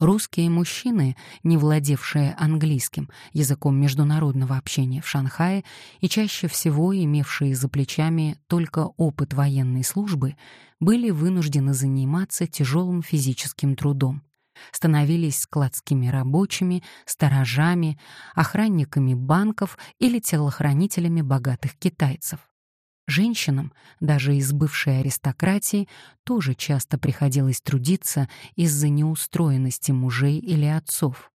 Русские мужчины, не владевшие английским, языком международного общения в Шанхае и чаще всего имевшие за плечами только опыт военной службы, были вынуждены заниматься тяжелым физическим трудом. Становились складскими рабочими, сторожами, охранниками банков или телохранителями богатых китайцев. Женщинам, даже из бывшей аристократии, тоже часто приходилось трудиться из-за неустроенности мужей или отцов.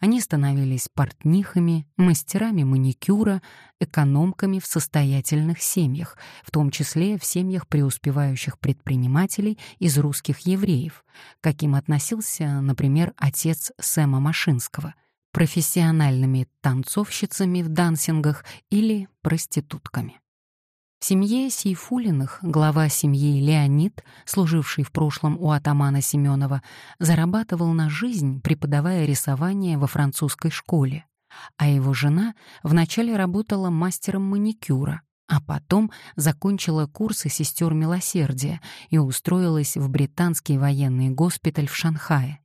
Они становились портнихами, мастерами маникюра, экономками в состоятельных семьях, в том числе в семьях преуспевающих предпринимателей из русских евреев, каким относился, например, отец Сэма Машинского, профессиональными танцовщицами в дансингах или проститутками. Семье Сейфулиных глава семьи Леонид, служивший в прошлом у атамана Семенова, зарабатывал на жизнь, преподавая рисование во французской школе, а его жена вначале работала мастером маникюра, а потом закончила курсы сестер милосердия и устроилась в британский военный госпиталь в Шанхае.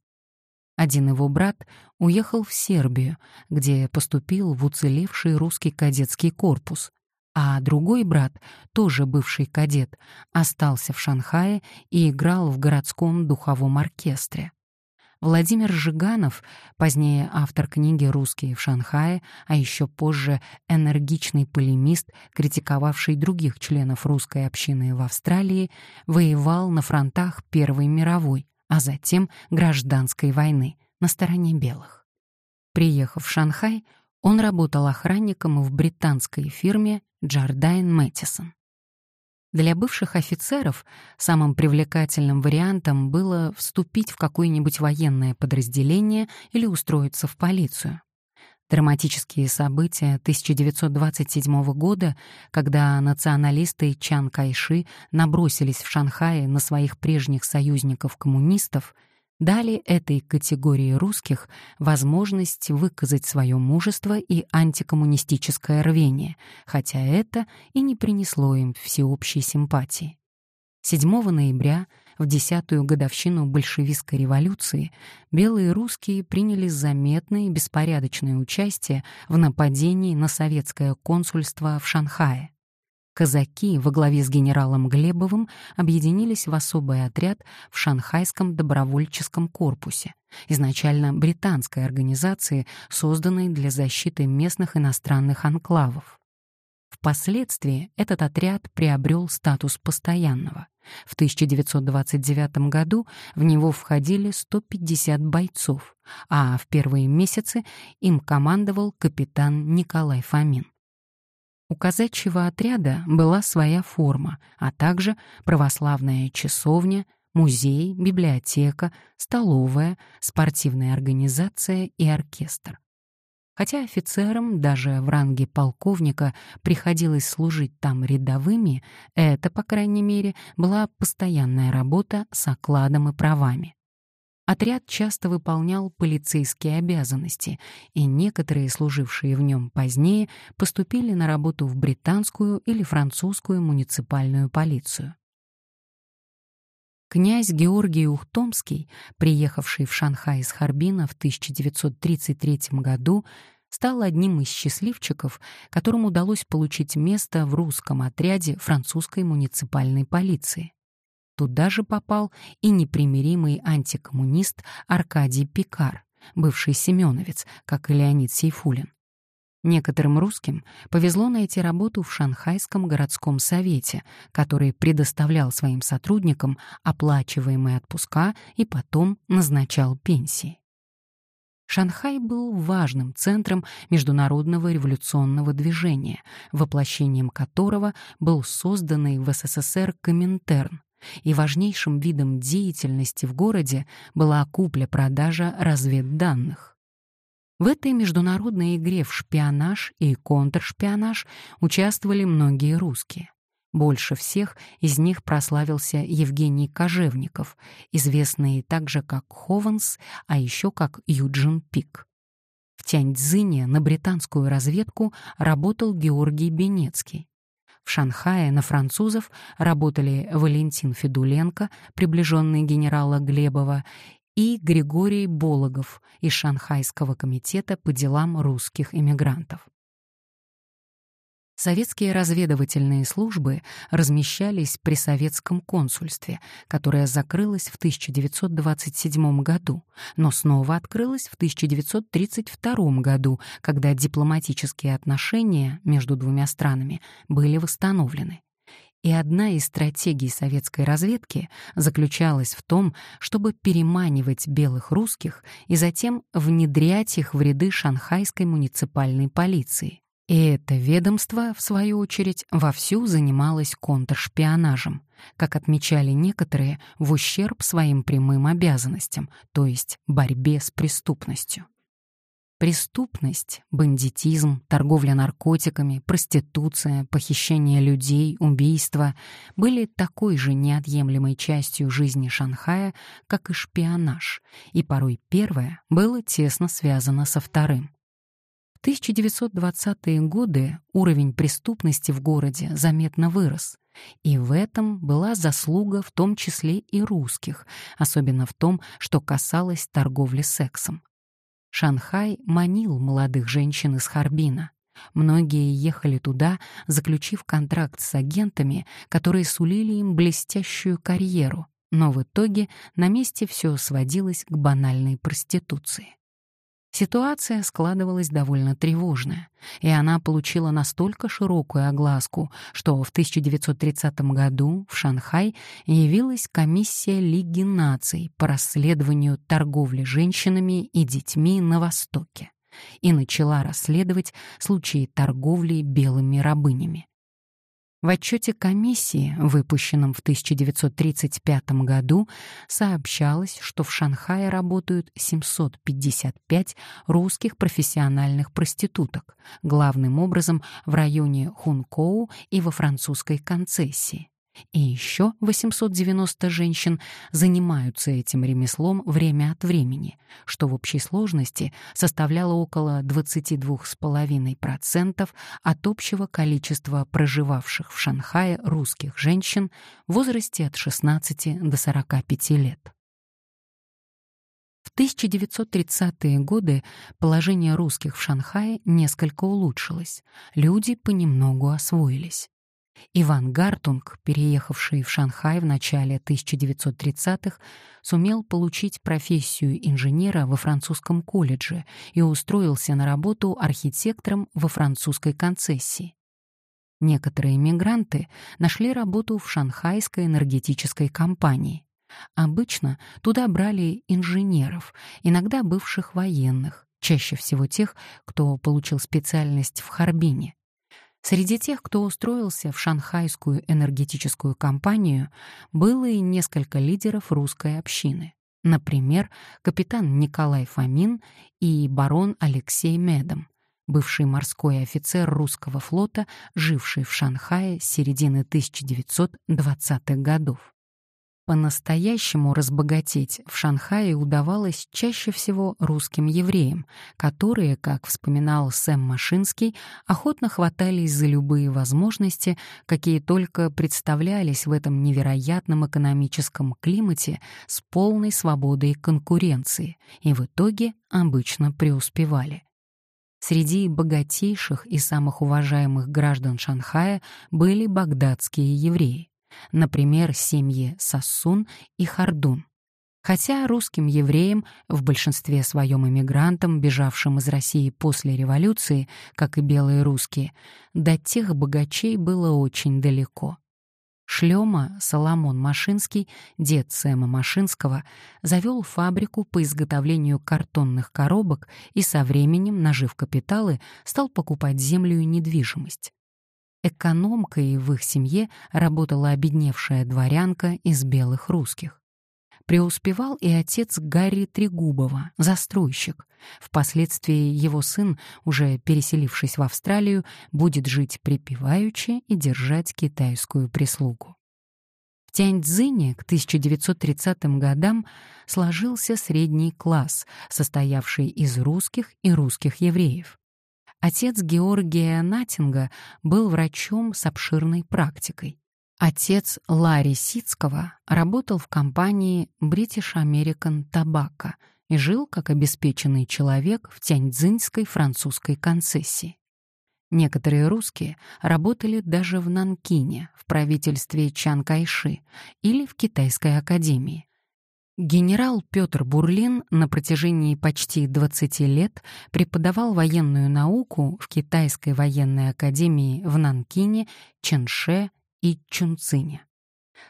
Один его брат уехал в Сербию, где поступил в уцелевший русский кадетский корпус, а другой брат, тоже бывший кадет, остался в Шанхае и играл в городском духовом оркестре. Владимир Жиганов, позднее автор книги «Русские в Шанхае», а еще позже энергичный полемист, критиковавший других членов русской общины в Австралии, воевал на фронтах Первой мировой, а затем Гражданской войны на стороне белых. Приехав в Шанхай, он работал охранником в британской фирме Джардайн Мэттисон. Для бывших офицеров самым привлекательным вариантом было вступить в какое-нибудь военное подразделение или устроиться в полицию. Драматические события 1927 года, когда националисты Чан Кайши набросились в Шанхае на своих прежних союзников-коммунистов — дали этой категории русских возможность выказать свое мужество и антикоммунистическое рвение, хотя это и не принесло им всеобщей симпатии. 7 ноября, в десятую годовщину большевистской революции, белые русские приняли заметное и беспорядочное участие в нападении на советское консульство в Шанхае. Казаки во главе с генералом Глебовым объединились в особый отряд в Шанхайском добровольческом корпусе, изначально британской организации, созданной для защиты местных иностранных анклавов. Впоследствии этот отряд приобрел статус постоянного. В 1929 году в него входили 150 бойцов, а в первые месяцы им командовал капитан Николай Фомин. У казачьего отряда была своя форма, а также православная часовня, музей, библиотека, столовая, спортивная организация и оркестр. Хотя офицерам даже в ранге полковника приходилось служить там рядовыми, это, по крайней мере, была постоянная работа с окладом и правами. Отряд часто выполнял полицейские обязанности, и некоторые, служившие в нем позднее, поступили на работу в британскую или французскую муниципальную полицию. Князь Георгий Ухтомский, приехавший в Шанхай из Харбина в 1933 году, стал одним из счастливчиков, которым удалось получить место в русском отряде французской муниципальной полиции. Туда же попал и непримиримый антикоммунист Аркадий Пикар, бывший семеновец, как и Леонид Сейфулин. Некоторым русским повезло найти работу в Шанхайском городском совете, который предоставлял своим сотрудникам оплачиваемые отпуска и потом назначал пенсии. Шанхай был важным центром международного революционного движения, воплощением которого был созданный в СССР Коминтерн, и важнейшим видом деятельности в городе была купля-продажа разведданных. В этой международной игре в шпионаж и контршпионаж участвовали многие русские. Больше всех из них прославился Евгений Кожевников, известный также как Хованс, а еще как Юджин Пик. В Тяньцзине на британскую разведку работал Георгий Бенецкий. В Шанхае на французов работали Валентин Федуленко, приближенный генерала Глебова, и Григорий Бологов из Шанхайского комитета по делам русских эмигрантов. Советские разведывательные службы размещались при советском консульстве, которое закрылось в 1927 году, но снова открылось в 1932 году, когда дипломатические отношения между двумя странами были восстановлены. И одна из стратегий советской разведки заключалась в том, чтобы переманивать белых русских и затем внедрять их в ряды шанхайской муниципальной полиции. И это ведомство, в свою очередь, вовсю занималось контршпионажем, как отмечали некоторые, в ущерб своим прямым обязанностям, то есть борьбе с преступностью. Преступность, бандитизм, торговля наркотиками, проституция, похищение людей, убийства были такой же неотъемлемой частью жизни Шанхая, как и шпионаж, и порой первое было тесно связано со вторым. В 1920-е годы уровень преступности в городе заметно вырос, и в этом была заслуга в том числе и русских, особенно в том, что касалось торговли сексом. Шанхай манил молодых женщин из Харбина. Многие ехали туда, заключив контракт с агентами, которые сулили им блестящую карьеру, но в итоге на месте все сводилось к банальной проституции. Ситуация складывалась довольно тревожная, и она получила настолько широкую огласку, что в 1930 году в Шанхай явилась комиссия Лиги наций по расследованию торговли женщинами и детьми на Востоке и начала расследовать случаи торговли белыми рабынями. В отчете комиссии, выпущенном в 1935 году, сообщалось, что в Шанхае работают 755 русских профессиональных проституток, главным образом в районе Хункоу и во французской концессии. И еще 890 женщин занимаются этим ремеслом время от времени, что в общей сложности составляло около 22,5% от общего количества проживавших в Шанхае русских женщин в возрасте от 16 до 45 лет. В 1930-е годы положение русских в Шанхае несколько улучшилось, люди понемногу освоились. Иван Гартунг, переехавший в Шанхай в начале 1930-х, сумел получить профессию инженера во французском колледже и устроился на работу архитектором во французской концессии. Некоторые мигранты нашли работу в шанхайской энергетической компании. Обычно туда брали инженеров, иногда бывших военных, чаще всего тех, кто получил специальность в Харбине. Среди тех, кто устроился в шанхайскую энергетическую компанию, было и несколько лидеров русской общины. Например, капитан Николай Фомин и барон Алексей Медом, бывший морской офицер русского флота, живший в Шанхае с середины 1920-х годов. По-настоящему разбогатеть в Шанхае удавалось чаще всего русским евреям, которые, как вспоминал Сэм Машинский, охотно хватались за любые возможности, какие только представлялись в этом невероятном экономическом климате с полной свободой конкуренции, и в итоге обычно преуспевали. Среди богатейших и самых уважаемых граждан Шанхая были багдадские евреи например, семьи Сассун и Хардун. Хотя русским евреям, в большинстве своем иммигрантам, бежавшим из России после революции, как и белые русские, до тех богачей было очень далеко. Шлема Соломон Машинский, дед Сэма Машинского, завел фабрику по изготовлению картонных коробок и со временем, нажив капиталы, стал покупать землю и недвижимость. Экономкой в их семье работала обедневшая дворянка из белых русских. Преуспевал и отец Гарри Трегубова, застройщик. Впоследствии его сын, уже переселившись в Австралию, будет жить припеваючи и держать китайскую прислугу. В Тяньцзине к 1930 годам сложился средний класс, состоявший из русских и русских евреев. Отец Георгия Натинга был врачом с обширной практикой. Отец Ларри Сицкого работал в компании British American Tobacco и жил как обеспеченный человек в Тяньцзинской французской концессии. Некоторые русские работали даже в Нанкине, в правительстве Чан Кайши или в Китайской академии. Генерал Петр Бурлин на протяжении почти 20 лет преподавал военную науку в Китайской военной академии в Нанкине, Ченше и Чунцине.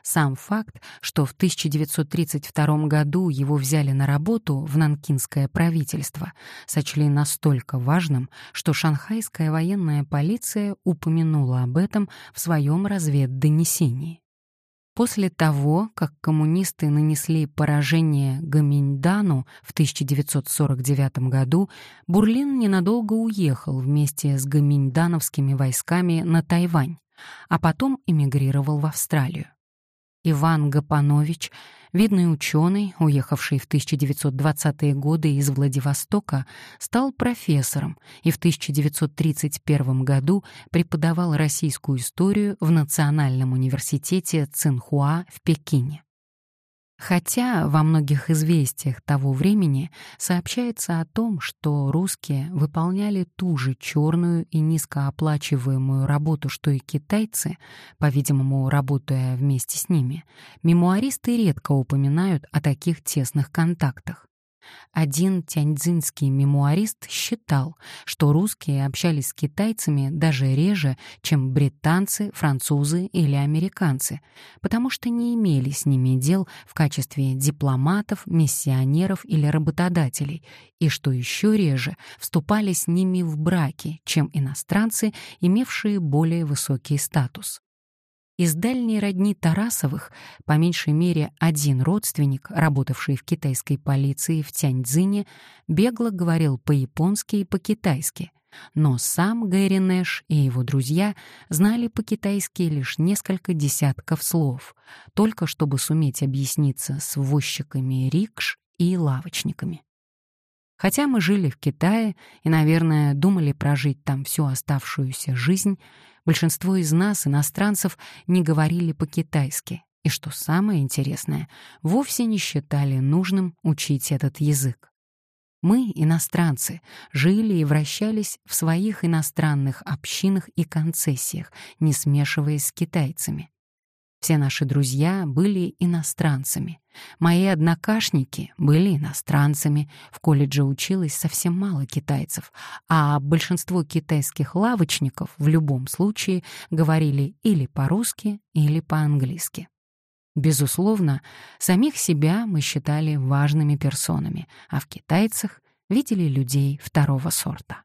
Сам факт, что в 1932 году его взяли на работу в нанкинское правительство, сочли настолько важным, что шанхайская военная полиция упомянула об этом в своем разведдонесении. После того, как коммунисты нанесли поражение Гаминьдану в 1949 году, Бурлин ненадолго уехал вместе с гаминьдановскими войсками на Тайвань, а потом эмигрировал в Австралию. Иван Гапанович, видный ученый, уехавший в 1920-е годы из Владивостока, стал профессором и в 1931 году преподавал российскую историю в Национальном университете Цинхуа в Пекине. Хотя во многих известиях того времени сообщается о том, что русские выполняли ту же черную и низкооплачиваемую работу, что и китайцы, по-видимому, работая вместе с ними, мемуаристы редко упоминают о таких тесных контактах. Один тяньцзинский мемуарист считал, что русские общались с китайцами даже реже, чем британцы, французы или американцы, потому что не имели с ними дел в качестве дипломатов, миссионеров или работодателей, и что еще реже вступали с ними в браки, чем иностранцы, имевшие более высокий статус. Из дальней родни Тарасовых, по меньшей мере один родственник, работавший в китайской полиции в Тяньцзине, бегло говорил по-японски и по-китайски, но сам Гэри и его друзья знали по-китайски лишь несколько десятков слов, только чтобы суметь объясниться с возчиками рикш и лавочниками. Хотя мы жили в Китае и, наверное, думали прожить там всю оставшуюся жизнь, большинство из нас, иностранцев, не говорили по-китайски. И что самое интересное, вовсе не считали нужным учить этот язык. Мы, иностранцы, жили и вращались в своих иностранных общинах и концессиях, не смешиваясь с китайцами. Все наши друзья были иностранцами. Мои однокашники были иностранцами. В колледже училось совсем мало китайцев, а большинство китайских лавочников в любом случае говорили или по-русски, или по-английски. Безусловно, самих себя мы считали важными персонами, а в китайцах видели людей второго сорта.